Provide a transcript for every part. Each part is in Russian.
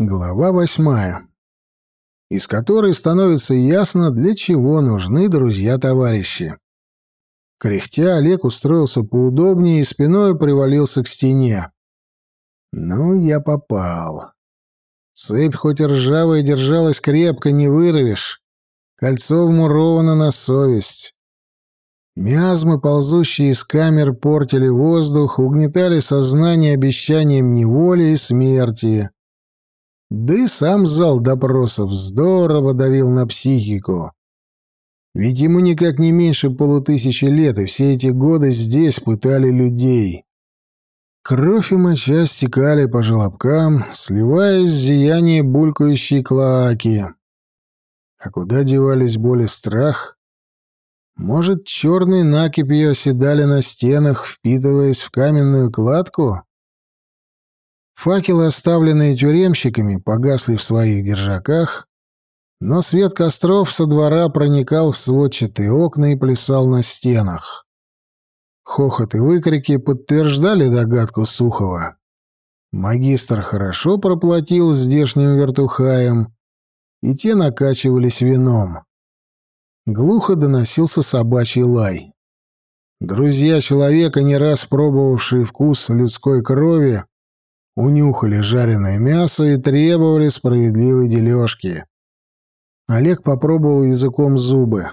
Глава восьмая, из которой становится ясно, для чего нужны друзья-товарищи. Кряхтя, Олег устроился поудобнее и спиной привалился к стене. Ну, я попал. Цепь хоть и ржавая держалась крепко, не вырвешь. Кольцо вмуровано на совесть. Миазмы, ползущие из камер, портили воздух, угнетали сознание обещанием неволи и смерти. Да и сам зал допросов здорово давил на психику. Ведь ему никак не меньше полутысячи лет, и все эти годы здесь пытали людей. Кровь и моча стекали по желобкам, сливаясь в зияние булькающей клоаки. А куда девались боль и страх? Может, черные накипью оседали на стенах, впитываясь в каменную кладку? Факелы, оставленные тюремщиками, погасли в своих держаках, но свет костров со двора проникал в сводчатые окна и плясал на стенах. Хохот и выкрики подтверждали догадку Сухова. Магистр хорошо проплатил здешним вертухаям, и те накачивались вином. Глухо доносился собачий лай. Друзья человека, не раз пробовавшие вкус людской крови, унюхали жареное мясо и требовали справедливой дележки. Олег попробовал языком зубы.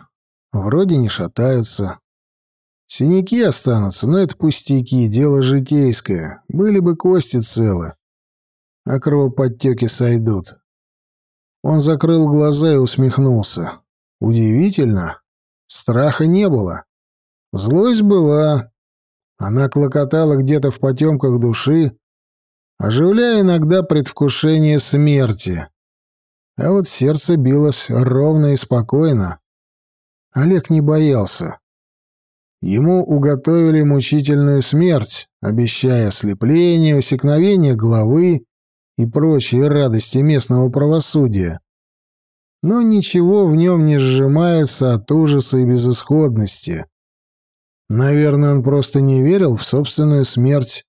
Вроде не шатаются. Синяки останутся, но это пустяки, дело житейское. Были бы кости целы. А кровоподтеки сойдут. Он закрыл глаза и усмехнулся. Удивительно. Страха не было. Злость была. Она клокотала где-то в потемках души, оживляя иногда предвкушение смерти. А вот сердце билось ровно и спокойно. Олег не боялся. Ему уготовили мучительную смерть, обещая ослепление, усекновение головы и прочие радости местного правосудия. Но ничего в нем не сжимается от ужаса и безысходности. Наверное, он просто не верил в собственную смерть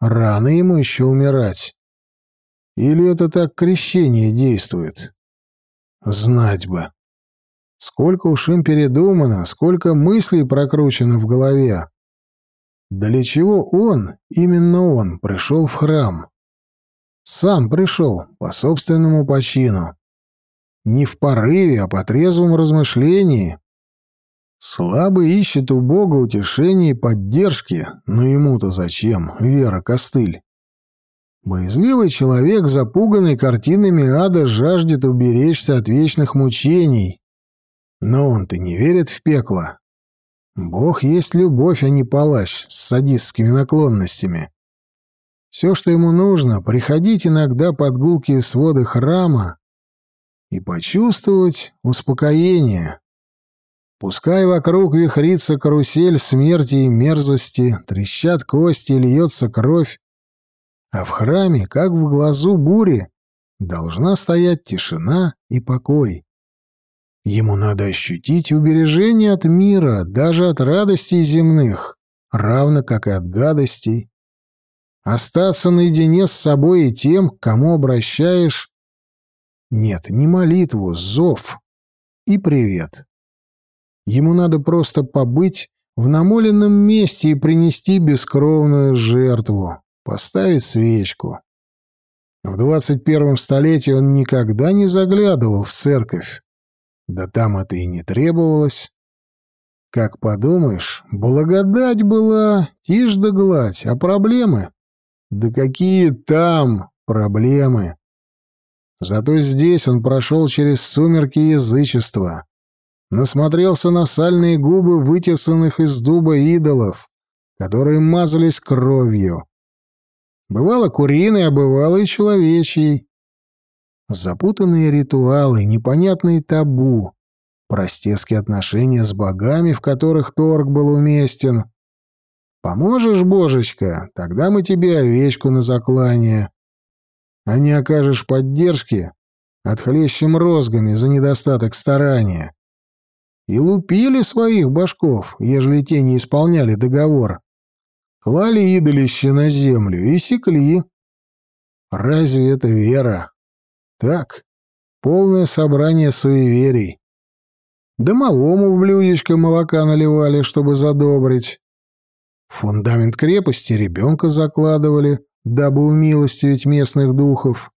Рано ему еще умирать. Или это так крещение действует? Знать бы. Сколько уж им передумано, сколько мыслей прокручено в голове. Для чего он, именно он, пришел в храм? Сам пришел, по собственному почину. Не в порыве, а по трезвому размышлении. Слабый ищет у Бога утешения и поддержки, но ему-то зачем, Вера Костыль? Боязливый человек, запуганный картинами ада, жаждет уберечься от вечных мучений. Но он-то не верит в пекло. Бог есть любовь, а не палач с садистскими наклонностями. Все, что ему нужно, приходить иногда под гулкие своды храма и почувствовать успокоение. Пускай вокруг вихрится карусель смерти и мерзости, трещат кости и льется кровь, а в храме, как в глазу бури, должна стоять тишина и покой. Ему надо ощутить убережение от мира, даже от радостей земных, равно как и от гадостей. Остаться наедине с собой и тем, к кому обращаешь... Нет, не молитву, зов и привет. Ему надо просто побыть в намоленном месте и принести бескровную жертву, поставить свечку. В двадцать первом столетии он никогда не заглядывал в церковь. Да там это и не требовалось. Как подумаешь, благодать была, тишь да гладь, а проблемы? Да какие там проблемы? Зато здесь он прошел через сумерки язычества, насмотрелся на сальные губы вытесанных из дуба идолов, которые мазались кровью. Бывало куриный, а бывало и человечий. Запутанные ритуалы, непонятные табу, простецкие отношения с богами, в которых торг был уместен. Поможешь, божечка, тогда мы тебе овечку на заклание. А не окажешь поддержки, отхлещем розгами за недостаток старания и лупили своих башков, ежели те не исполняли договор. Клали идолище на землю и секли. Разве это вера? Так, полное собрание суеверий. Домовому в блюдечко молока наливали, чтобы задобрить. фундамент крепости ребенка закладывали, дабы умилостивить местных духов.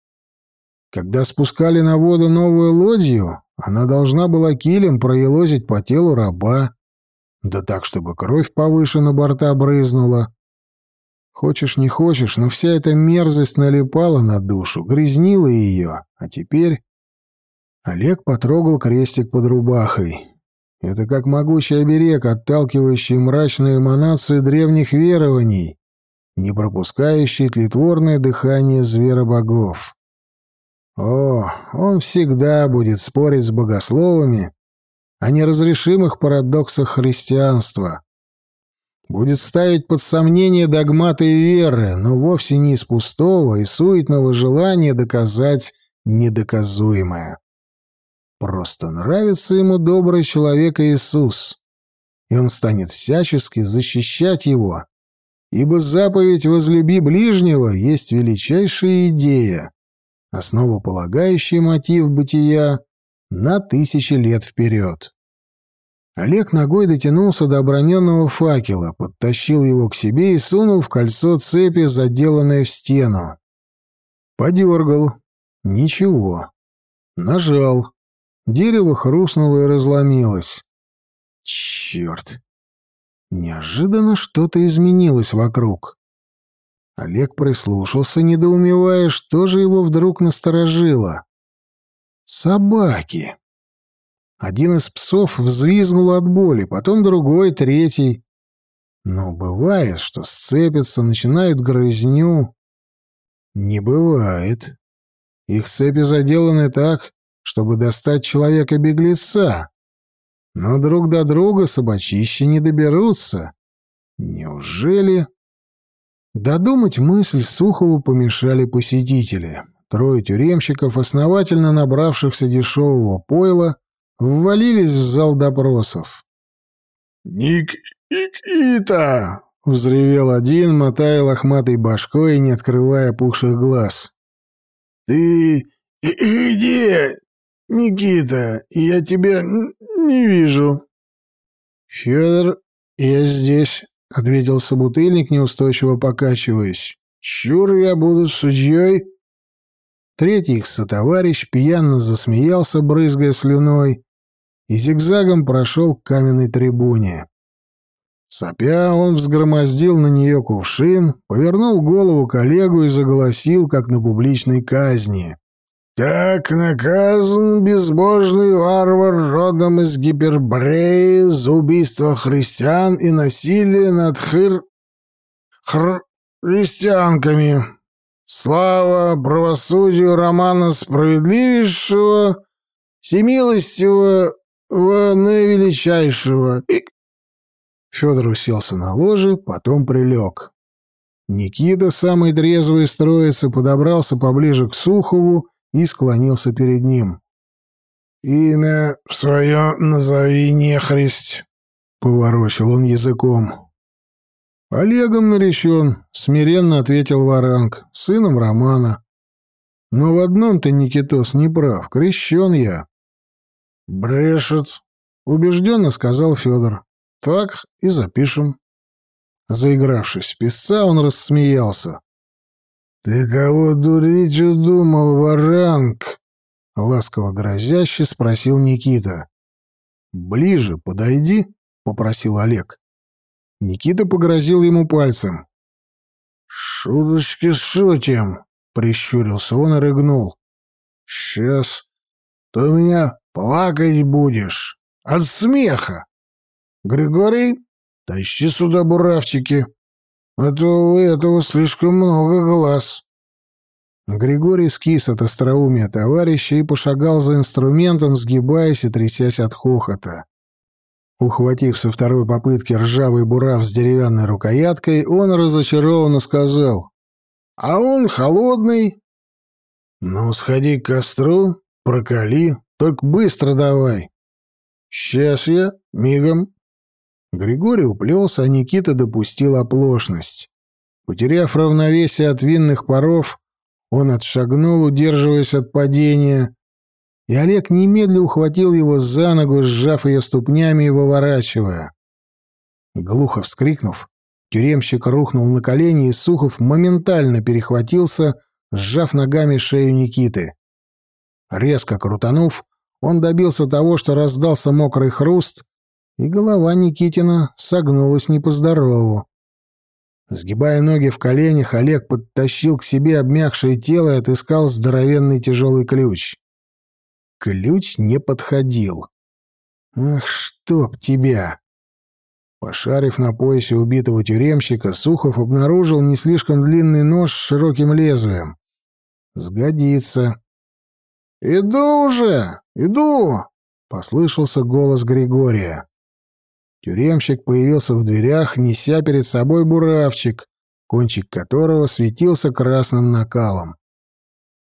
Когда спускали на воду новую лодью, она должна была килем проелозить по телу раба, да так, чтобы кровь повыше на борта брызнула. Хочешь, не хочешь, но вся эта мерзость налипала на душу, грязнила ее, а теперь... Олег потрогал крестик под рубахой. Это как могучий оберег, отталкивающий мрачную эманацию древних верований, не пропускающий тлетворное дыхание зверобогов. О, он всегда будет спорить с богословами о неразрешимых парадоксах христианства. Будет ставить под сомнение догматы веры, но вовсе не из пустого и суетного желания доказать недоказуемое. Просто нравится ему добрый человек Иисус, и он станет всячески защищать его, ибо заповедь «возлюби ближнего» есть величайшая идея, основополагающий мотив бытия на тысячи лет вперед. Олег ногой дотянулся до оброненного факела, подтащил его к себе и сунул в кольцо цепи, заделанное в стену. Подергал. Ничего. Нажал. Дерево хрустнуло и разломилось. Черт. Неожиданно что-то изменилось вокруг. Олег прислушался, недоумевая, что же его вдруг насторожило. Собаки. Один из псов взвизгнул от боли, потом другой, третий. Но бывает, что сцепятся, начинают грызню. Не бывает. Их цепи заделаны так, чтобы достать человека-беглеца. Но друг до друга собачища не доберутся. Неужели... Додумать мысль Сухову помешали посетители. Трое тюремщиков, основательно набравшихся дешевого пойла, ввалились в зал допросов. «Ник... Никита!» — взревел один, мотая лохматой башкой и не открывая пухших глаз. «Ты где, Никита? Я тебя не вижу». «Федор, я здесь», — ответил собутыльник, неустойчиво покачиваясь. «Чур я буду судьей?» Третий их сотоварищ пьяно засмеялся, брызгая слюной, и зигзагом прошел к каменной трибуне. Сопя, он взгромоздил на нее кувшин, повернул голову коллегу и заголосил, как на публичной казни. Так наказан безбожный варвар родом из Гипербреи за убийство христиан и насилие над хыр... христианками. Слава правосудию романа справедливейшего, всемилостивого, наивеличайшего. Федор уселся на ложе, потом прилег. Никита, самый трезвый троицы, подобрался поближе к Сухову и склонился перед ним. «Имя свое назови нехристь», — поворочил он языком. «Олегом наречен», — смиренно ответил Варанг, — «сыном Романа». «Но в одном ты, Никитос, не прав, крещен я». «Брешет», — убежденно сказал Федор. «Так и запишем». Заигравшись в писца, он рассмеялся. «Ты кого дурить удумал, Варанг?» — ласково грозяще спросил Никита. «Ближе подойди», — попросил Олег. Никита погрозил ему пальцем. «Шуточки шутим», — прищурился он и рыгнул. «Сейчас ты у меня плакать будешь от смеха. Григорий, тащи сюда буравчики» а то у этого слишком много глаз». Григорий скис от остроумия товарища и пошагал за инструментом, сгибаясь и трясясь от хохота. Ухватив со второй попытки ржавый бурав с деревянной рукояткой, он разочарованно сказал, «А он холодный». «Ну, сходи к костру, прокали, только быстро давай». «Сейчас я, мигом». Григорий уплелся, а Никита допустил оплошность. Потеряв равновесие от винных паров, Он отшагнул, удерживаясь от падения, и Олег немедленно ухватил его за ногу, сжав ее ступнями и выворачивая. Глухо вскрикнув, тюремщик рухнул на колени, и Сухов моментально перехватился, сжав ногами шею Никиты. Резко крутанув, он добился того, что раздался мокрый хруст, и голова Никитина согнулась не по-здорову. Сгибая ноги в коленях, Олег подтащил к себе обмякшее тело и отыскал здоровенный тяжелый ключ. Ключ не подходил. «Ах, чтоб тебя!» Пошарив на поясе убитого тюремщика, Сухов обнаружил не слишком длинный нож с широким лезвием. «Сгодится». «Иду уже! Иду!» — послышался голос Григория. Тюремщик появился в дверях, неся перед собой буравчик, кончик которого светился красным накалом.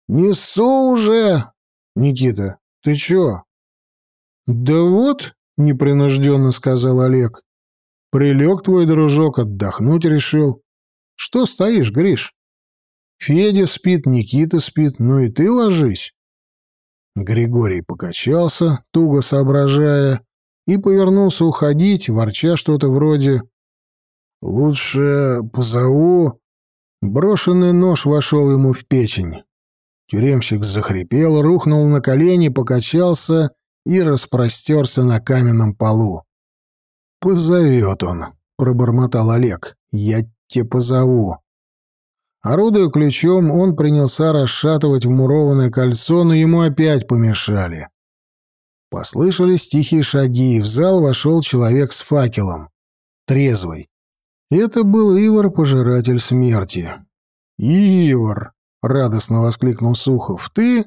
«Несу уже!» «Никита, ты чё?» «Да вот», — непринужденно сказал Олег, — «прилег твой дружок, отдохнуть решил. Что стоишь, Гриш? Федя спит, Никита спит, ну и ты ложись». Григорий покачался, туго соображая, и повернулся уходить, ворча что-то вроде «Лучше позову...» Брошенный нож вошел ему в печень. Тюремщик захрипел, рухнул на колени, покачался и распростерся на каменном полу. «Позовет он», — пробормотал Олег. «Я тебе позову». Орудуя ключом, он принялся расшатывать вмурованное кольцо, но ему опять помешали. Послышались тихие шаги, и в зал вошел человек с факелом. Трезвый. Это был Ивар, пожиратель смерти. «Ивар!» — радостно воскликнул Сухов. «Ты?»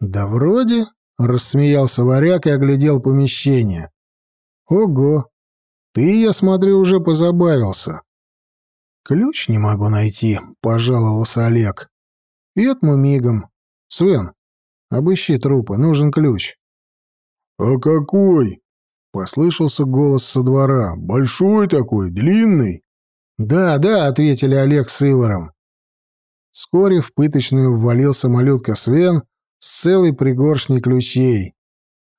«Да вроде...» — рассмеялся варяг и оглядел помещение. «Ого! Ты, я смотрю, уже позабавился». «Ключ не могу найти», — пожаловался Олег. «Этму мигом. Свен, обыщи трупы, нужен ключ». «А какой?» — послышался голос со двора. «Большой такой, длинный?» «Да, да», — ответили Олег с Иваром. Вскоре в пыточную ввалился малютка Свен с целой пригоршней ключей.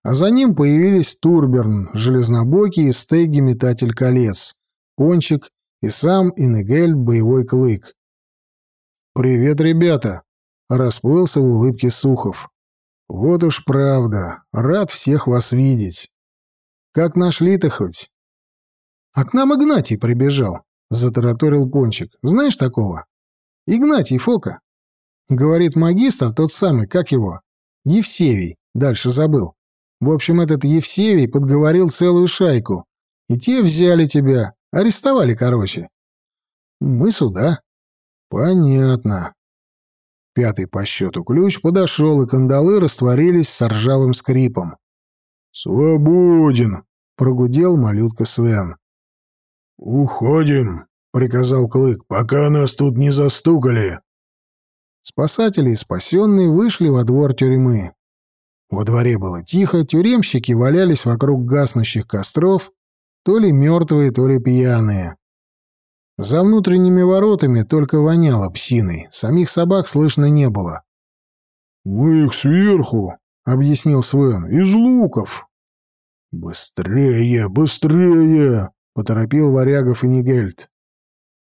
А за ним появились Турберн, Железнобокий и Стеги Метатель Колец, Пончик и сам Инегель Боевой Клык. «Привет, ребята!» — расплылся в улыбке Сухов. Вот уж правда. Рад всех вас видеть. Как нашли-то хоть? А к нам Игнатий прибежал, затараторил Пончик. Знаешь такого? Игнатий Фока. Говорит магистр, тот самый, как его? Евсевий. Дальше забыл. В общем, этот Евсевий подговорил целую шайку. И те взяли тебя. Арестовали, короче. Мы сюда. Понятно. Пятый по счету ключ подошел, и кандалы растворились с ржавым скрипом. «Свободен!» — прогудел малютка Свен. «Уходим!» — приказал Клык, — «пока нас тут не застукали!» Спасатели и спасенные вышли во двор тюрьмы. Во дворе было тихо, тюремщики валялись вокруг гаснущих костров, то ли мертвые, то ли пьяные. За внутренними воротами только воняло псиной, самих собак слышно не было. «Мы их сверху», — объяснил Свен, — «из луков». «Быстрее, быстрее!» — поторопил Варягов и Нигельд.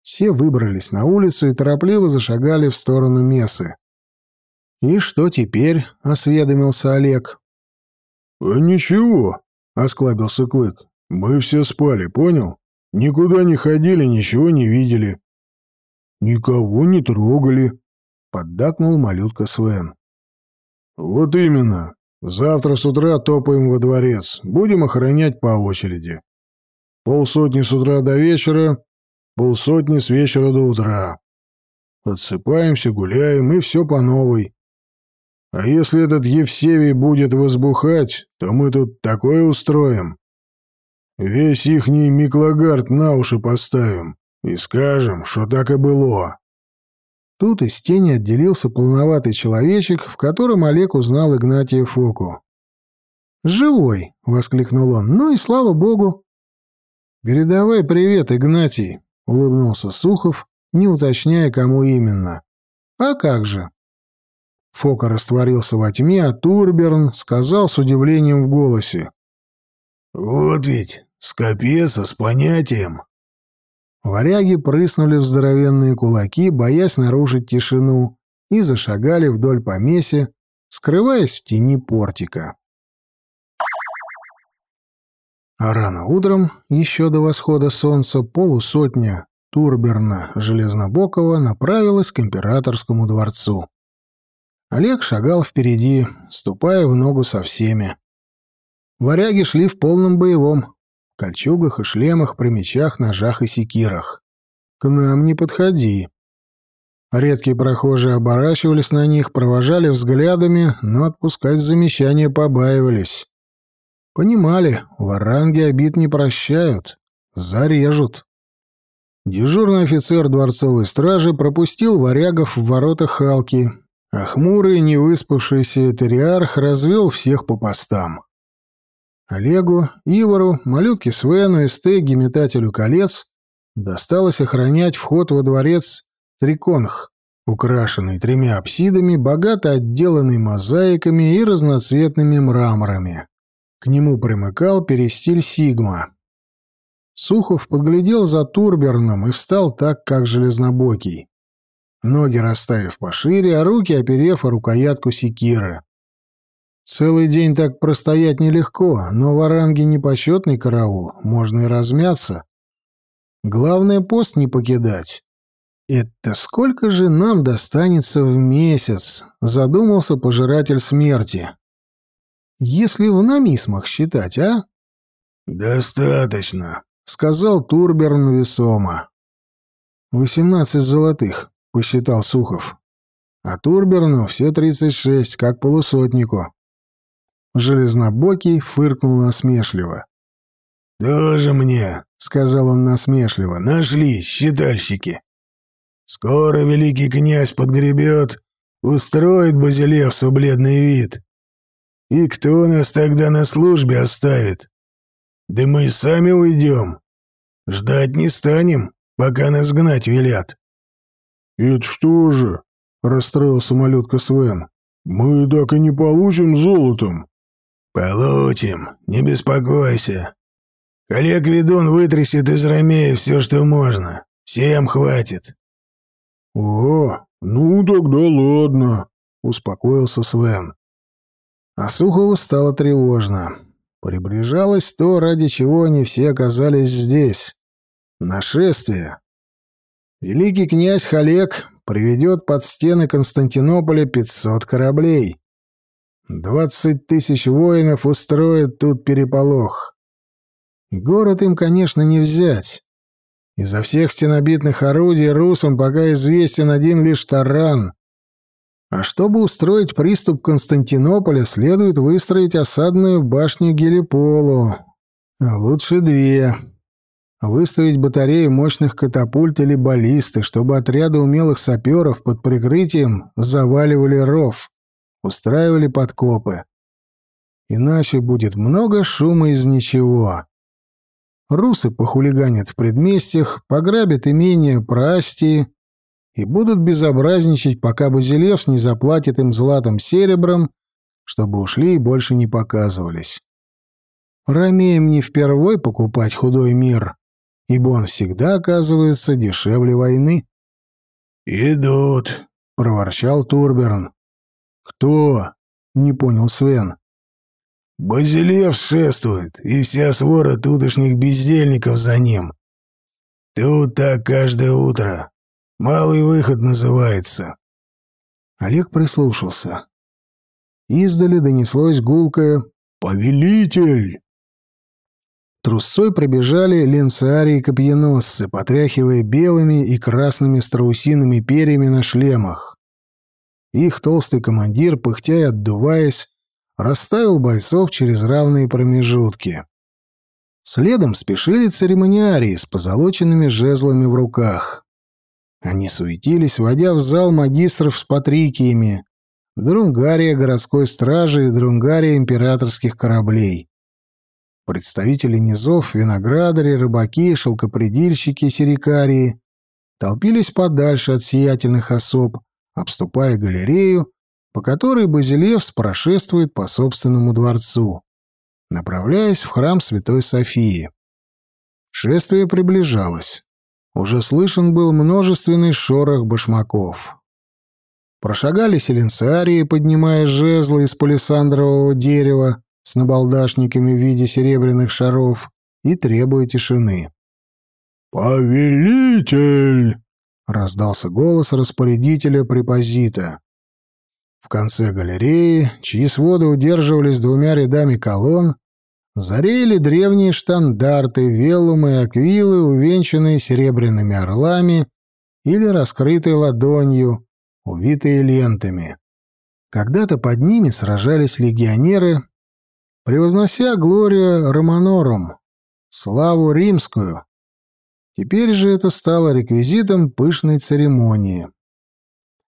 Все выбрались на улицу и торопливо зашагали в сторону Месы. «И что теперь?» — осведомился Олег. «А ничего», — осклабился Клык. «Мы все спали, понял? Никуда не ходили, ничего не видели. Никого не трогали, поддакнул малютка Свен. Вот именно. Завтра с утра топаем во дворец. Будем охранять по очереди. Полсотни с утра до вечера, полсотни с вечера до утра. Отсыпаемся, гуляем и все по новой. А если этот Евсевий будет возбухать, то мы тут такое устроим. Весь ихний Миклагард на уши поставим и скажем, что так и было». Тут из тени отделился полноватый человечек, в котором Олег узнал Игнатия Фоку. «Живой!» — воскликнул он. «Ну и слава богу!» «Передавай привет, Игнатий!» — улыбнулся Сухов, не уточняя, кому именно. А как же? Фока растворился во тьме, а Турберн сказал с удивлением в голосе. «Вот ведь, скопеса с понятием». Варяги прыснули в здоровенные кулаки, боясь нарушить тишину, и зашагали вдоль помеси, скрываясь в тени портика. А рано утром, еще до восхода солнца, полусотня Турберна Железнобокова направилась к императорскому дворцу. Олег шагал впереди, ступая в ногу со всеми. Варяги шли в полном боевом, кольчугах и шлемах, при мечах, ножах и секирах. «К нам не подходи». Редкие прохожие оборачивались на них, провожали взглядами, но отпускать замечания побаивались. Понимали, варанги обид не прощают, зарежут. Дежурный офицер дворцовой стражи пропустил варягов в ворота Халки, а хмурый, невыспавшийся этериарх развел всех по постам. Олегу, Ивору, малютке Свену и Стеге, метателю колец, досталось охранять вход во дворец Триконх, украшенный тремя апсидами, богато отделанный мозаиками и разноцветными мраморами. К нему примыкал перестиль Сигма. Сухов подглядел за Турберном и встал так, как железнобокий ноги расставив пошире, а руки оперев о рукоятку секиры. Целый день так простоять нелегко, но в оранге непочетный караул, можно и размяться. Главное, пост не покидать. «Это сколько же нам достанется в месяц?» — задумался пожиратель смерти. «Если в намисмах считать, а?» «Достаточно», — сказал Турберн весомо. «Восемнадцать золотых посчитал Сухов. А Турберну все тридцать шесть, как полусотнику. Железнобокий фыркнул насмешливо. «Тоже мне», — сказал он насмешливо, — «нашлись считальщики. Скоро великий князь подгребет, устроит Базилевсу бледный вид. И кто нас тогда на службе оставит? Да мы сами уйдем. Ждать не станем, пока нас гнать велят. «Это что же?» — расстроился малютка Свен. «Мы так и не получим золотом». «Получим, не беспокойся. Коллег ведун вытрясет из Ромея все, что можно. Всем хватит». «О, ну тогда ладно», — успокоился Свен. А Сухову стало тревожно. Приближалось то, ради чего они все оказались здесь. Нашествие. Великий князь Халек приведет под стены Константинополя 500 кораблей. Двадцать тысяч воинов устроят тут переполох. Город им, конечно, не взять. Изо всех стенобитных орудий русам пока известен один лишь таран. А чтобы устроить приступ Константинополя, следует выстроить осадную башню Гелиполу. Лучше две выставить батареи мощных катапульт или баллисты, чтобы отряды умелых саперов под прикрытием заваливали ров, устраивали подкопы. Иначе будет много шума из ничего. Русы похулиганят в предместьях, пограбят имение Прастии и будут безобразничать, пока Базилевс не заплатит им златом серебром, чтобы ушли и больше не показывались. Ромеям не впервой покупать худой мир ибо он всегда оказывается дешевле войны. «Идут», — проворчал Турберн. «Кто?» — не понял Свен. «Базилев шествует, и вся свора тутошних бездельников за ним. Тут так каждое утро. Малый выход называется». Олег прислушался. Издали донеслось гулкое «Повелитель!» Трусцой пробежали ленцарии и копьеносцы, потряхивая белыми и красными страусиными перьями на шлемах. Их толстый командир, пыхтя и отдуваясь, расставил бойцов через равные промежутки. Следом спешили церемониарии с позолоченными жезлами в руках. Они суетились, водя в зал магистров с патрикиями, друнгария городской стражи и друнгария императорских кораблей. Представители низов, виноградари, рыбаки, шелкопредельщики, серикарии толпились подальше от сиятельных особ, обступая галерею, по которой Базилевс прошествует по собственному дворцу, направляясь в храм Святой Софии. Шествие приближалось. Уже слышен был множественный шорох башмаков. Прошагали селенцарии, поднимая жезлы из палисандрового дерева с набалдашниками в виде серебряных шаров и требуя тишины. «Повелитель!» — раздался голос распорядителя препозита. В конце галереи, чьи своды удерживались двумя рядами колонн, зарели древние штандарты, велумы и аквилы, увенчанные серебряными орлами или раскрытой ладонью, увитые лентами. Когда-то под ними сражались легионеры, превознося Глория Романорум, славу римскую. Теперь же это стало реквизитом пышной церемонии.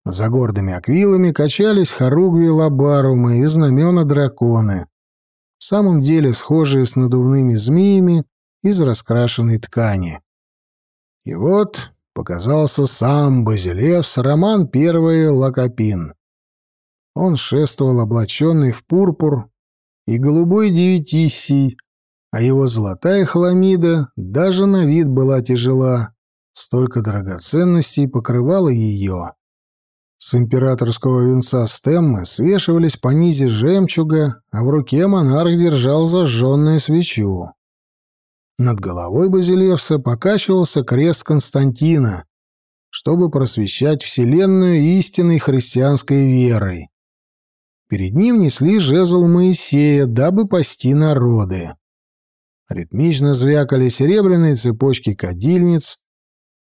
За гордыми аквилами качались хоругви лабарумы и знамена драконы, в самом деле схожие с надувными змеями из раскрашенной ткани. И вот показался сам Базилевс, Роман Первый Лакопин. Он шествовал облаченный в пурпур и голубой девятиссий, а его золотая хламида даже на вид была тяжела, столько драгоценностей покрывало ее. С императорского венца стеммы свешивались по низе жемчуга, а в руке монарх держал зажженную свечу. Над головой Базилевса покачивался крест Константина, чтобы просвещать вселенную истинной христианской верой. Перед ним несли жезл Моисея, дабы пасти народы. Ритмично звякали серебряные цепочки кадильниц,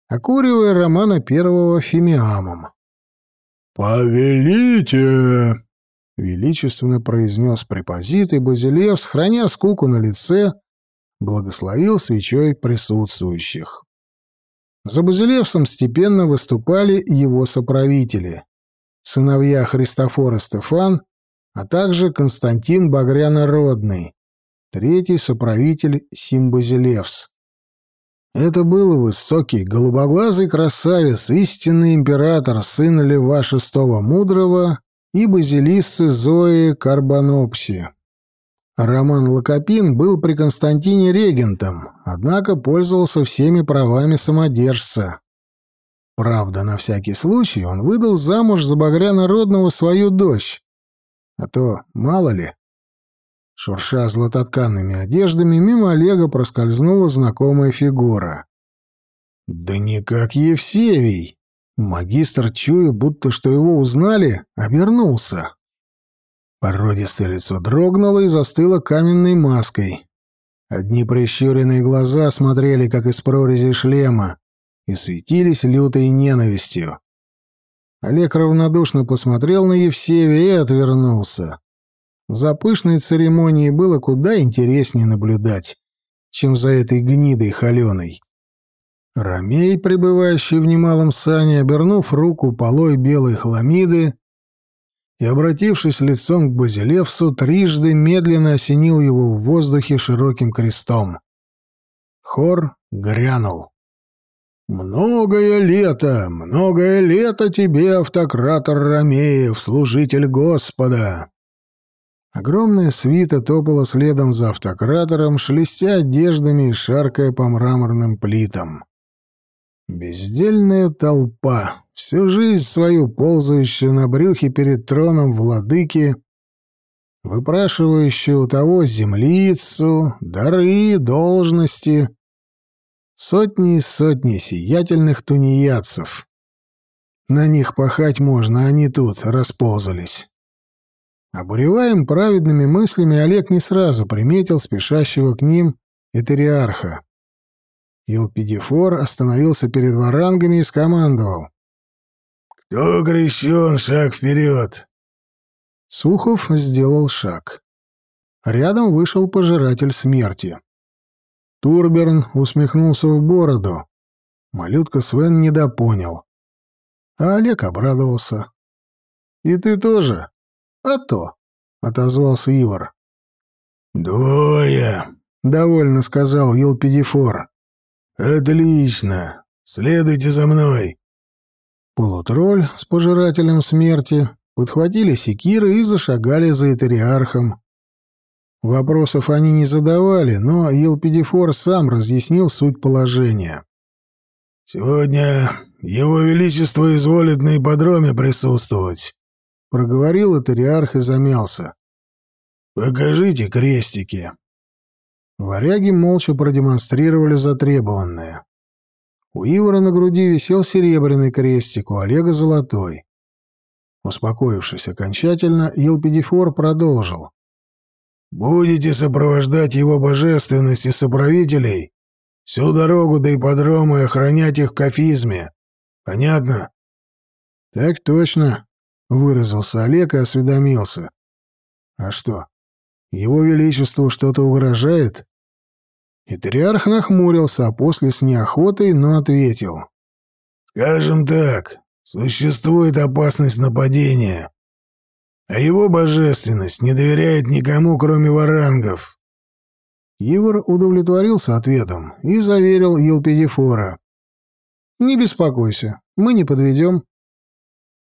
окуривая романа первого фимиамом. «Повелите!» — величественно произнес препозит, и Базилевс, храня скуку на лице, благословил свечой присутствующих. За Базилевсом степенно выступали его соправители, сыновья Христофор и Стефан, а также Константин Багрянородный, третий соправитель Симбазилевс. Это был высокий, голубоглазый красавец, истинный император, сын Льва VI Мудрого и базилиссы Зои Карбонопси. Роман Лакопин был при Константине регентом, однако пользовался всеми правами самодержца. Правда, на всякий случай он выдал замуж за Багрянародного свою дочь. А то, мало ли, Шурша златотканными одеждами, мимо Олега проскользнула знакомая фигура. «Да не как Евсевий!» Магистр, чуя, будто что его узнали, обернулся. Породистое лицо дрогнуло и застыло каменной маской. Одни прищуренные глаза смотрели, как из прорези шлема, и светились лютой ненавистью. Олег равнодушно посмотрел на Евсевия и отвернулся. За пышной церемонией было куда интереснее наблюдать, чем за этой гнидой холеной. Ромей, пребывающий в немалом сане, обернув руку полой белой хламиды и, обратившись лицом к Базилевсу, трижды медленно осенил его в воздухе широким крестом. Хор грянул. «Многое лето, многое лето тебе, автократор Ромеев, служитель Господа!» Огромная свита топала следом за автократором, шелестя одеждами и шаркая по мраморным плитам. Бездельная толпа, всю жизнь свою ползающая на брюхе перед троном владыки, выпрашивающая у того землицу, дары, должности, сотни и сотни сиятельных тунеядцев. На них пахать можно, они тут расползались. Обуреваем праведными мыслями, Олег не сразу приметил спешащего к ним этериарха. Илпидифор остановился перед варангами и скомандовал. «Кто крещен, шаг вперед!» Сухов сделал шаг. Рядом вышел пожиратель смерти. Турберн усмехнулся в бороду. Малютка Свен недопонял. А Олег обрадовался. «И ты тоже?» «А то», — отозвался Ивар. «Двое», — довольно сказал Елпидифор. «Отлично. Следуйте за мной». Полутролль с пожирателем смерти подхватили секиры и зашагали за этериархом. Вопросов они не задавали, но Елпидифор сам разъяснил суть положения. «Сегодня его Величество изволит на ипподроме присутствовать», — проговорил Этериарх и замялся. «Покажите крестики». Варяги молча продемонстрировали затребованное. У Ивара на груди висел серебряный крестик, у Олега — золотой. Успокоившись окончательно, Елпидифор продолжил. «Будете сопровождать его божественность и соправителей всю дорогу до ипподрома и охранять их в кафизме. Понятно?» «Так точно», — выразился Олег и осведомился. «А что, его Величеству что-то угрожает?» И Триарх нахмурился, а после с неохотой, но ответил. «Скажем так, Существует опасность нападения, а его божественность не доверяет никому, кроме варангов. Ивар удовлетворился ответом и заверил Елпидифора. «Не беспокойся, мы не подведем».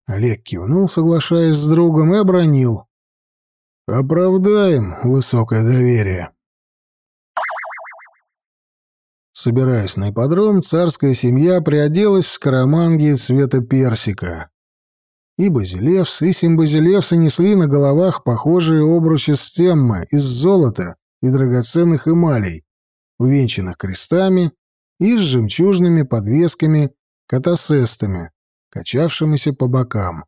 Олег кивнул, соглашаясь с другом, и обронил. «Оправдаем высокое доверие». Собираясь на ипподром, царская семья приоделась в скороманги цвета персика. И Базилевс, и Симбазилевсы несли на головах похожие обручи стеммы из золота и драгоценных эмалей, увенчанных крестами и с жемчужными подвесками катасестами, качавшимися по бокам.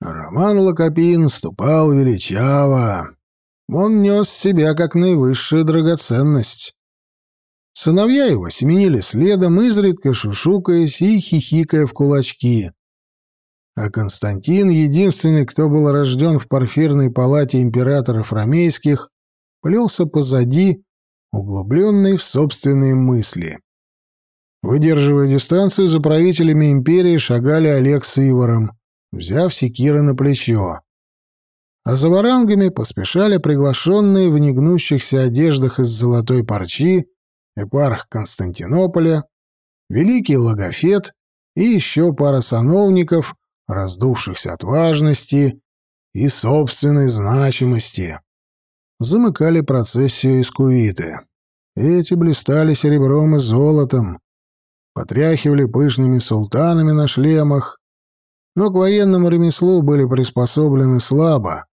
Роман Локопин ступал величаво. Он нес себя как наивысшую драгоценность. Сыновья его семенили следом, изредка шушукаясь и хихикая в кулачки. А Константин, единственный, кто был рожден в парфирной палате императоров ромейских, плелся позади, углубленный в собственные мысли. Выдерживая дистанцию, за правителями империи шагали Олег с Ивором, взяв секиры на плечо. А за варангами поспешали приглашенные в негнущихся одеждах из золотой парчи епарх Константинополя, великий логофет и еще пара сановников, раздувшихся от важности и собственной значимости. Замыкали процессию из кувиты. Эти блистали серебром и золотом, потряхивали пышными султанами на шлемах, но к военному ремеслу были приспособлены слабо.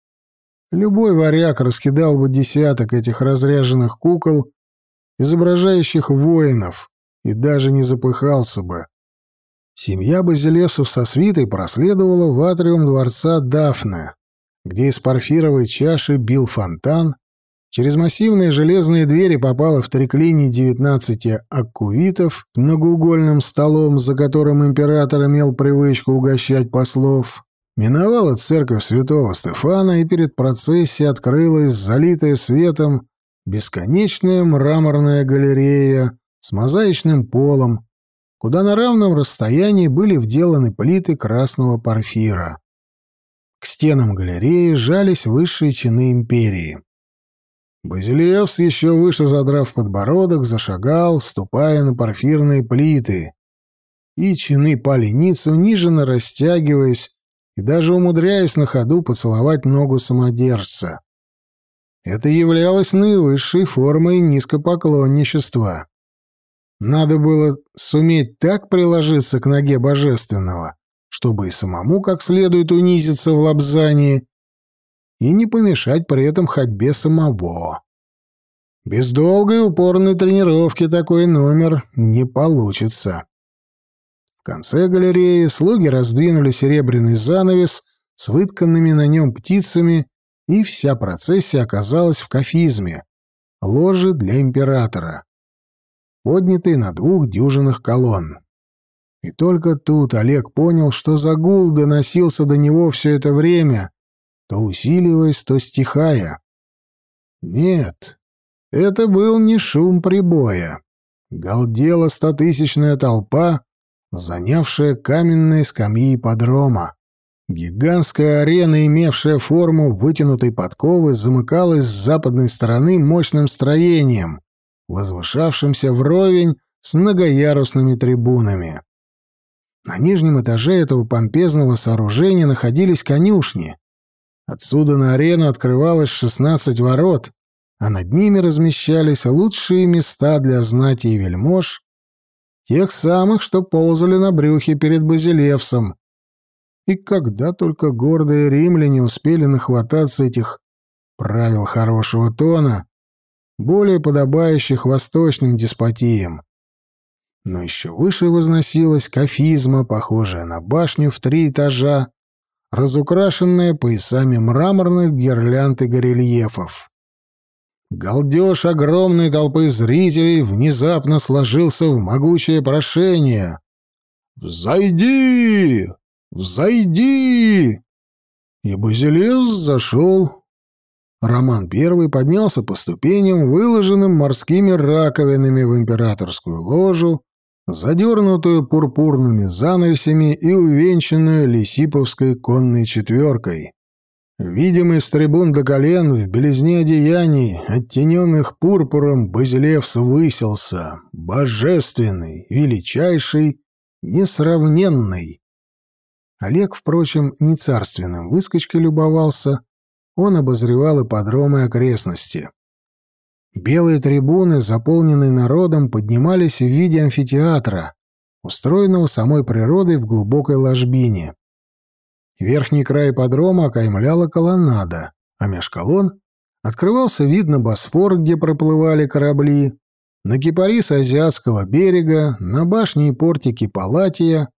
Любой варяг раскидал бы десяток этих разряженных кукол изображающих воинов, и даже не запыхался бы. Семья Базилевсов со свитой проследовала в атриум дворца Дафны, где из парфировой чаши бил фонтан, через массивные железные двери попала в триклине девятнадцати аккувитов многоугольным столом, за которым император имел привычку угощать послов, миновала церковь святого Стефана и перед процессией открылась, залитая светом, Бесконечная мраморная галерея с мозаичным полом, куда на равном расстоянии были вделаны плиты красного порфира. К стенам галереи жались высшие чины империи. Базилевс, еще выше задрав подбородок, зашагал, ступая на порфирные плиты. И чины пали ниц, униженно растягиваясь и даже умудряясь на ходу поцеловать ногу самодержца. Это являлось наивысшей формой низкопоклонничества. Надо было суметь так приложиться к ноге божественного, чтобы и самому как следует унизиться в лапзании и не помешать при этом ходьбе самого. Без долгой упорной тренировки такой номер не получится. В конце галереи слуги раздвинули серебряный занавес с вытканными на нем птицами и вся процессия оказалась в кафизме, ложе для императора, поднятой на двух дюжинах колонн. И только тут Олег понял, что загул доносился до него все это время, то усиливаясь, то стихая. Нет, это был не шум прибоя. Галдела стотысячная толпа, занявшая каменные скамьи подрома. Гигантская арена, имевшая форму вытянутой подковы, замыкалась с западной стороны мощным строением, возвышавшимся вровень с многоярусными трибунами. На нижнем этаже этого помпезного сооружения находились конюшни. Отсюда на арену открывалось 16 ворот, а над ними размещались лучшие места для знати и вельмож, тех самых, что ползали на брюхе перед Базилевсом. И когда только гордые римляне успели нахвататься этих правил хорошего тона, более подобающих восточным деспотиям. Но еще выше возносилась кафизма, похожая на башню в три этажа, разукрашенная поясами мраморных гирлянд и горельефов. Галдеж огромной толпы зрителей внезапно сложился в могучее прошение. «Взойди! Взойди!» И Базилевс зашел. Роман Первый поднялся по ступеням, выложенным морскими раковинами в императорскую ложу, задернутую пурпурными занавесями и увенчанную лисиповской конной четверкой. Видимый с трибун до колен в белизне одеяний, оттененных пурпуром, Базилевс высился, божественный, величайший, несравненный. Олег, впрочем, не царственным выскочкой любовался, он обозревал ипподромы окрестности. Белые трибуны, заполненные народом, поднимались в виде амфитеатра, устроенного самой природой в глубокой ложбине. Верхний край подрома окаймляла колоннада, а меж колонн открывался вид на Босфор, где проплывали корабли, на кипарис Азиатского берега, на башни и портики Палатия,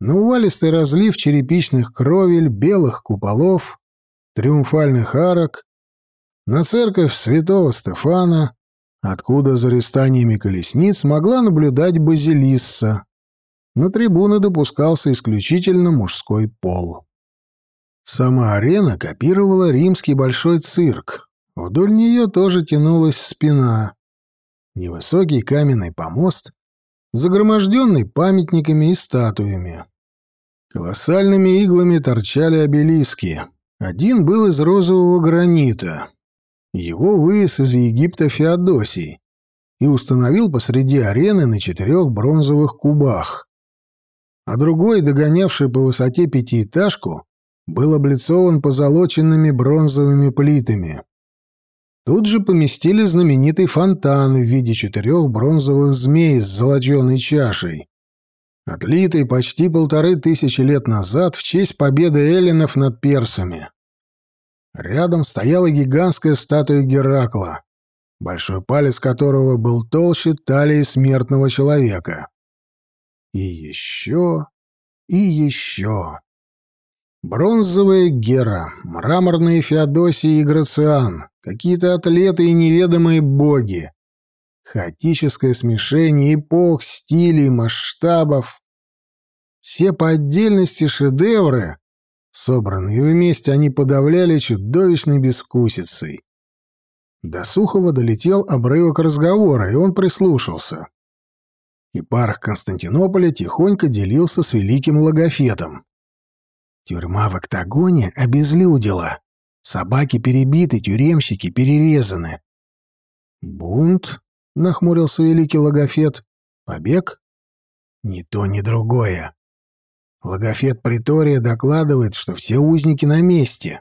на увалистый разлив черепичных кровель, белых куполов, триумфальных арок, на церковь святого Стефана, откуда за рестаниями колесниц могла наблюдать базилисса. На трибуны допускался исключительно мужской пол. Сама арена копировала римский большой цирк. Вдоль нее тоже тянулась спина. Невысокий каменный помост, загроможденный памятниками и статуями. Колоссальными иглами торчали обелиски. Один был из розового гранита. Его вывез из Египта Феодосий и установил посреди арены на четырех бронзовых кубах. А другой, догонявший по высоте пятиэтажку, был облицован позолоченными бронзовыми плитами. Тут же поместили знаменитый фонтан в виде четырех бронзовых змей с золоченой чашей, отлитый почти полторы тысячи лет назад в честь победы эллинов над персами. Рядом стояла гигантская статуя Геракла, большой палец которого был толще талии смертного человека. И еще, и еще. Бронзовая Гера, мраморные Феодосий и Грациан, какие-то атлеты и неведомые боги. Хаотическое смешение эпох, стилей, масштабов. Все по отдельности шедевры, собранные вместе, они подавляли чудовищной безвкусицей. До Сухова долетел обрывок разговора, и он прислушался. Епарх Константинополя тихонько делился с великим логофетом. Тюрьма в октагоне обезлюдила. Собаки перебиты, тюремщики перерезаны. «Бунт?» — нахмурился великий логофет. «Побег?» «Ни то, ни другое. Логофет Притория докладывает, что все узники на месте».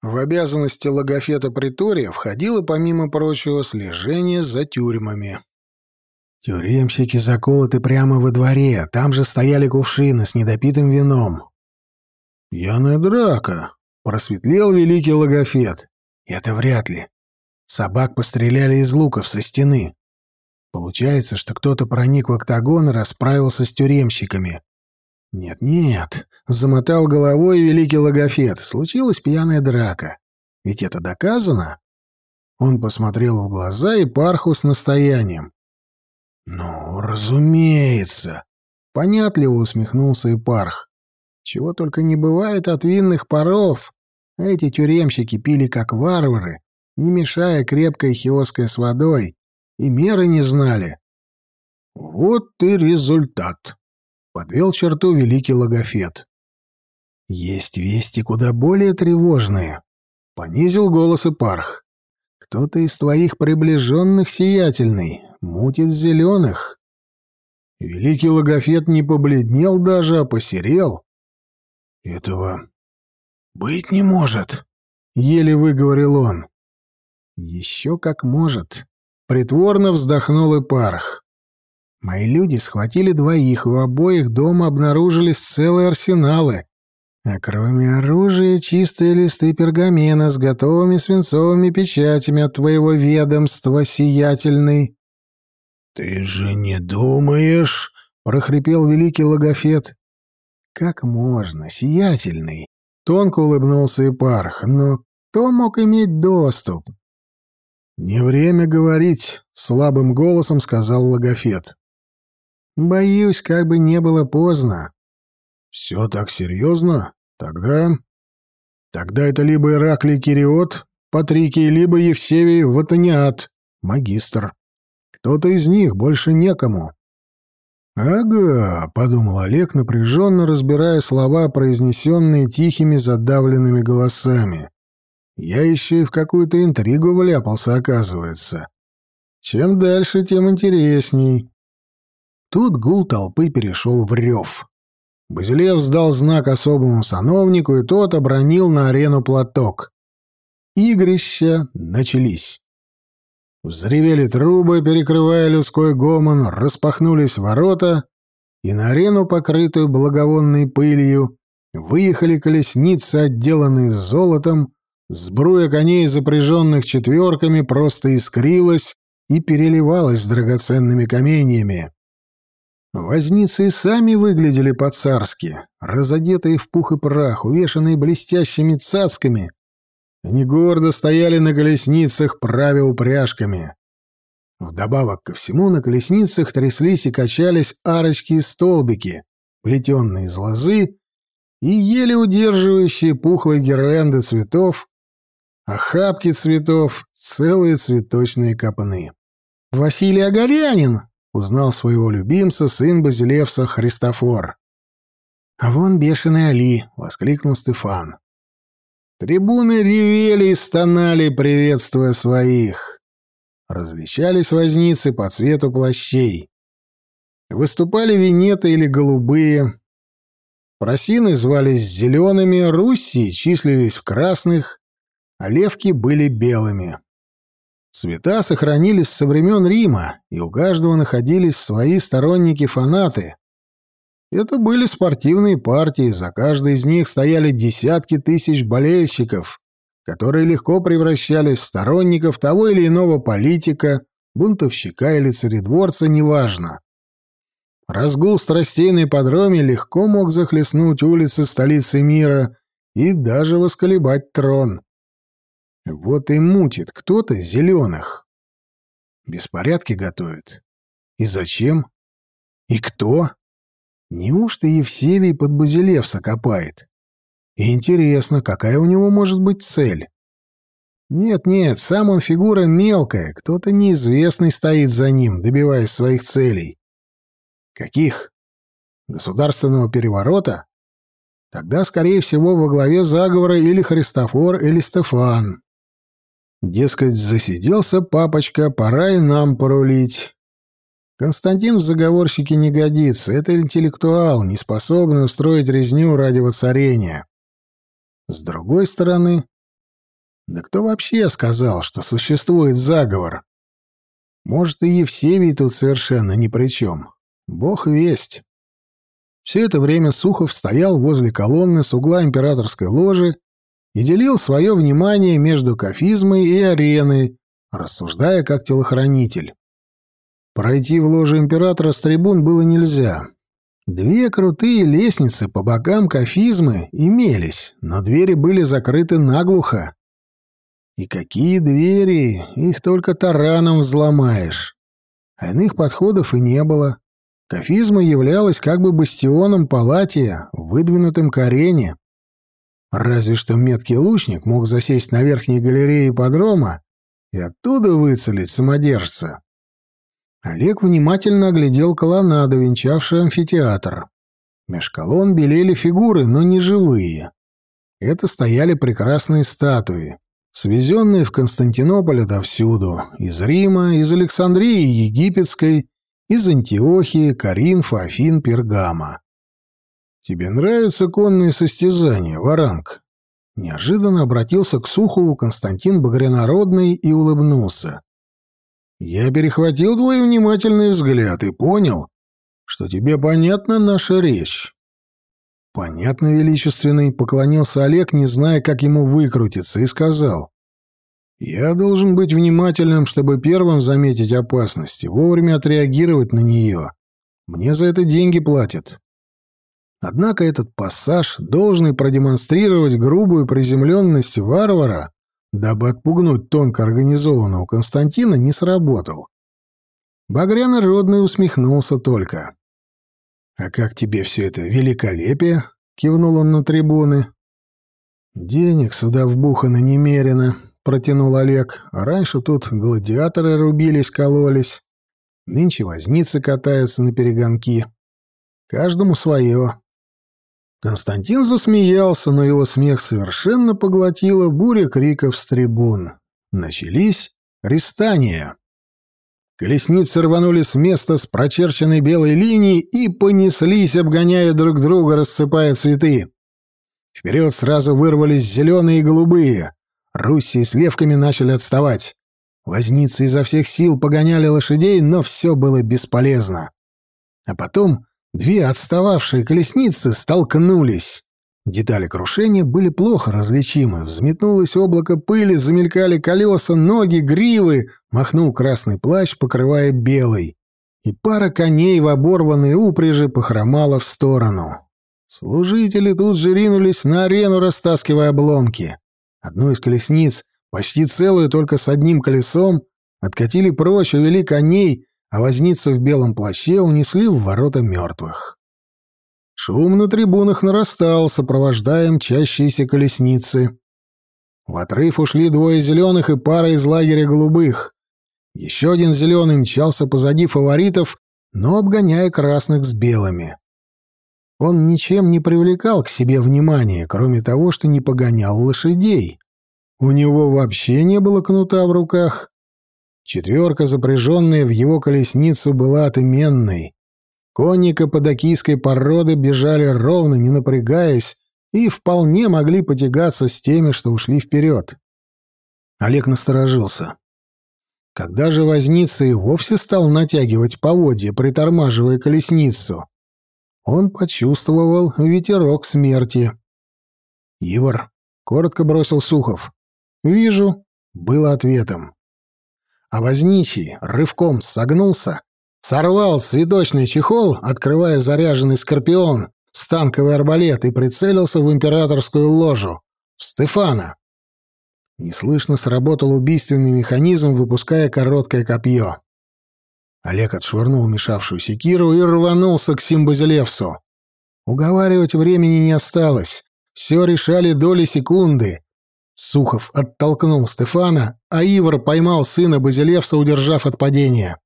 В обязанности логофета Притория входило, помимо прочего, слежение за тюрьмами. Тюремщики заколоты прямо во дворе, там же стояли кувшины с недопитым вином. «Пьяная драка», — просветлел великий логофет. «Это вряд ли. Собак постреляли из луков со стены. Получается, что кто-то проник в октагон и расправился с тюремщиками. Нет-нет, замотал головой великий логофет. Случилась пьяная драка. Ведь это доказано?» Он посмотрел в глаза и парху с настоянием. «Ну, разумеется!» — понятливо усмехнулся Ипарх. «Чего только не бывает от винных паров. Эти тюремщики пили как варвары, не мешая крепкой хиоской с водой, и меры не знали». «Вот и результат!» — подвел черту великий логофет. «Есть вести куда более тревожные», — понизил голос Ипарх. «Кто-то из твоих приближенных сиятельный, мутит зеленых. Великий логофет не побледнел даже, а посерел. «Этого быть не может», — еле выговорил он. «Еще как может», — притворно вздохнул Эпарх. «Мои люди схватили двоих, и у обоих дома обнаружились целые арсеналы. А кроме оружия, чистые листы пергамена с готовыми свинцовыми печатями от твоего ведомства, сиятельный». «Ты же не думаешь?» — прохрипел великий логофет. «Как можно, сиятельный?» — тонко улыбнулся Ипарх. «Но кто мог иметь доступ?» «Не время говорить», — слабым голосом сказал логофет. «Боюсь, как бы не было поздно». «Все так серьезно? Тогда...» «Тогда это либо Ираклий Кириот, Патрикий, либо Евсевий Ватаниат, магистр. Кто-то из них, больше некому». «Ага», — подумал Олег, напряженно разбирая слова, произнесенные тихими задавленными голосами. «Я еще и в какую-то интригу вляпался, оказывается. Чем дальше, тем интересней». Тут гул толпы перешел в рев. Базилев сдал знак особому сановнику, и тот обронил на арену платок. Игрища начались. Взревели трубы, перекрывая людской гомон, распахнулись ворота, и на арену, покрытую благовонной пылью, выехали колесницы, отделанные золотом, сбруя коней, запряженных четверками, просто искрилась и переливалась драгоценными каменьями. Возницы и сами выглядели по-царски, разодетые в пух и прах, увешанные блестящими цацками, они гордо стояли на колесницах, правя упряжками. Вдобавок ко всему на колесницах тряслись и качались арочки и столбики, плетенные из лозы и еле удерживающие пухлые гирлянды цветов, охапки цветов, целые цветочные копны. «Василий Огорянин!» — узнал своего любимца сын Базилевса Христофор. «А вон бешеный Али!» — воскликнул Стефан. Трибуны ревели и стонали, приветствуя своих. Различались возницы по цвету плащей. Выступали винеты или голубые. Просины звались зелеными, руси числились в красных, а левки были белыми. Цвета сохранились со времен Рима, и у каждого находились свои сторонники-фанаты, это были спортивные партии, за каждой из них стояли десятки тысяч болельщиков, которые легко превращались в сторонников того или иного политика, бунтовщика или царедворца, неважно. Разгул страстей на ипподроме легко мог захлестнуть улицы столицы мира и даже восколебать трон. Вот и мутит кто-то зеленых. Беспорядки готовит. И зачем? И кто? Неужто Евсевий под Базилевса копает? И интересно, какая у него может быть цель? Нет-нет, сам он фигура мелкая, кто-то неизвестный стоит за ним, добиваясь своих целей. Каких? Государственного переворота? Тогда, скорее всего, во главе заговора или Христофор, или Стефан. Дескать, засиделся папочка, пора и нам порулить. Константин в заговорщике не годится. Это интеллектуал, не способный устроить резню ради воцарения. С другой стороны... Да кто вообще сказал, что существует заговор? Может, и Евсевий тут совершенно ни при чем. Бог весть. Все это время Сухов стоял возле колонны с угла императорской ложи и делил свое внимание между кафизмой и ареной, рассуждая как телохранитель. Пройти в ложу императора с трибун было нельзя. Две крутые лестницы по бокам кафизмы имелись, но двери были закрыты наглухо. И какие двери? Их только тараном взломаешь. А иных подходов и не было. Кафизма являлась как бы бастионом палатия, выдвинутым к арене. Разве что меткий лучник мог засесть на верхней галерее ипподрома и оттуда выцелить самодержца. Олег внимательно оглядел колоннаду, венчавшую амфитеатр. Меж колонн белели фигуры, но не живые. Это стояли прекрасные статуи, свезенные в Константинополь отовсюду, из Рима, из Александрии Египетской, из Антиохии, Каринфа, Афин, Пергама. «Тебе нравятся конные состязания, Варанг?» Неожиданно обратился к Сухову Константин Багрянародный и улыбнулся. «Я перехватил твой внимательный взгляд и понял, что тебе понятна наша речь». «Понятно, Величественный», — поклонился Олег, не зная, как ему выкрутиться, и сказал. «Я должен быть внимательным, чтобы первым заметить опасность и вовремя отреагировать на нее. Мне за это деньги платят». Однако этот пассаж, должный продемонстрировать грубую приземленность варвара, дабы отпугнуть тонко организованного Константина, не сработал. Багрян Родный усмехнулся только. «А как тебе все это великолепие?» — кивнул он на трибуны. «Денег сюда вбухано немерено», — протянул Олег. «Раньше тут гладиаторы рубились, кололись. Нынче возницы катаются на перегонки. Каждому свое. Константин засмеялся, но его смех совершенно поглотила буря криков с трибун. Начались рестания. Колесницы рванули с места с прочерченной белой линией и понеслись, обгоняя друг друга, рассыпая цветы. Вперед сразу вырвались зеленые и голубые. Руси с левками начали отставать. Возницы изо всех сил погоняли лошадей, но все было бесполезно. А потом Две отстававшие колесницы столкнулись. Детали крушения были плохо различимы. Взметнулось облако пыли, замелькали колеса, ноги, гривы, махнул красный плащ, покрывая белый. И пара коней в оборванной упряжи похромала в сторону. Служители тут же ринулись на арену, растаскивая обломки. Одну из колесниц, почти целую только с одним колесом, откатили прочь, увели коней, а возницу в белом плаще унесли в ворота мертвых. Шум на трибунах нарастал, сопровождая мчащиеся колесницы. В отрыв ушли двое зеленых и пара из лагеря голубых. Еще один зеленый мчался позади фаворитов, но обгоняя красных с белыми. Он ничем не привлекал к себе внимания, кроме того, что не погонял лошадей. У него вообще не было кнута в руках, Четверка, запряженная в его колесницу, была отменной. Кони каппадокийской породы бежали ровно, не напрягаясь, и вполне могли потягаться с теми, что ушли вперед. Олег насторожился. Когда же возница и вовсе стал натягивать поводья, притормаживая колесницу, он почувствовал ветерок смерти. «Ивар», — коротко бросил Сухов. «Вижу», — было ответом а возничий рывком согнулся, сорвал цветочный чехол, открывая заряженный скорпион, станковый арбалет и прицелился в императорскую ложу, в Стефана. Неслышно сработал убийственный механизм, выпуская короткое копье. Олег отшвырнул мешавшую секиру и рванулся к Симбазилевсу. Уговаривать времени не осталось. Все решали доли секунды. Сухов оттолкнул Стефана, а Ивар поймал сына Базилевса, удержав от падения.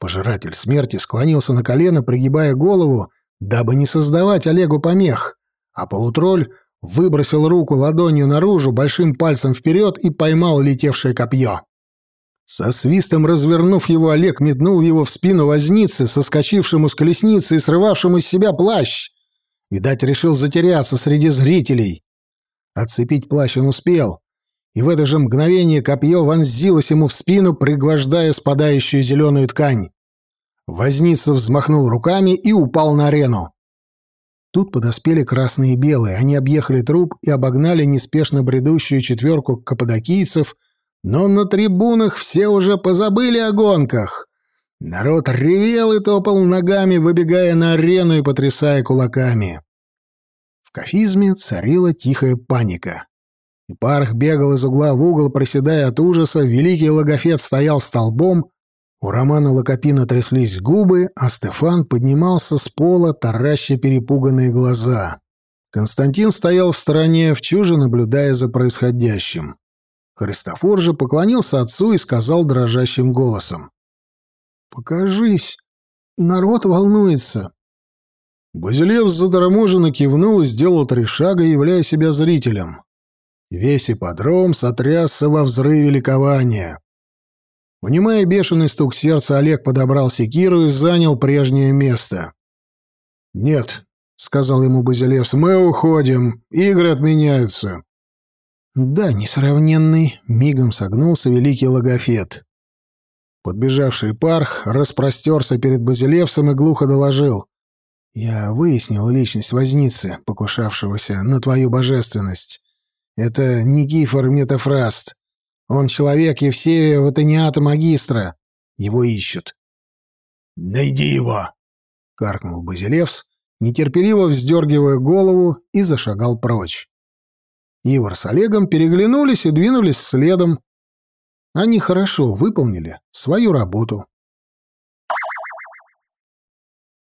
Пожиратель смерти склонился на колено, пригибая голову, дабы не создавать Олегу помех, а полутроль выбросил руку ладонью наружу, большим пальцем вперед и поймал летевшее копье. Со свистом развернув его, Олег метнул его в спину возницы, соскочившему с колесницы и срывавшему из себя плащ. Видать, решил затеряться среди зрителей. Отцепить плащ он успел, и в это же мгновение копье вонзилось ему в спину, пригвождая спадающую зеленую ткань. Возница взмахнул руками и упал на арену. Тут подоспели красные и белые, они объехали труп и обогнали неспешно бредущую четверку каппадокийцев, но на трибунах все уже позабыли о гонках. Народ ревел и топал ногами, выбегая на арену и потрясая кулаками. В кафизме царила тихая паника. И парх бегал из угла в угол, проседая от ужаса, великий логофет стоял столбом, у Романа Локопина тряслись губы, а Стефан поднимался с пола, тараща перепуганные глаза. Константин стоял в стороне, в чуже наблюдая за происходящим. Христофор же поклонился отцу и сказал дрожащим голосом. «Покажись, народ волнуется». Базилев заторможенно кивнул и сделал три шага, являя себя зрителем. Весь ипподром сотрясся во взрыве ликования. Внимая бешеный стук сердца, Олег подобрал секиру и занял прежнее место. «Нет», — сказал ему Базилевс, — «мы уходим, игры отменяются». «Да, несравненный», — мигом согнулся великий логофет. Подбежавший парх распростерся перед Базилевсом и глухо доложил. «Я выяснил личность возницы, покушавшегося на твою божественность. Это Никифор Метафраст. Он человек Евсевия Ватаниата Магистра. Его ищут». «Найди его!» — каркнул Базилевс, нетерпеливо вздергивая голову, и зашагал прочь. Ивар с Олегом переглянулись и двинулись следом. Они хорошо выполнили свою работу.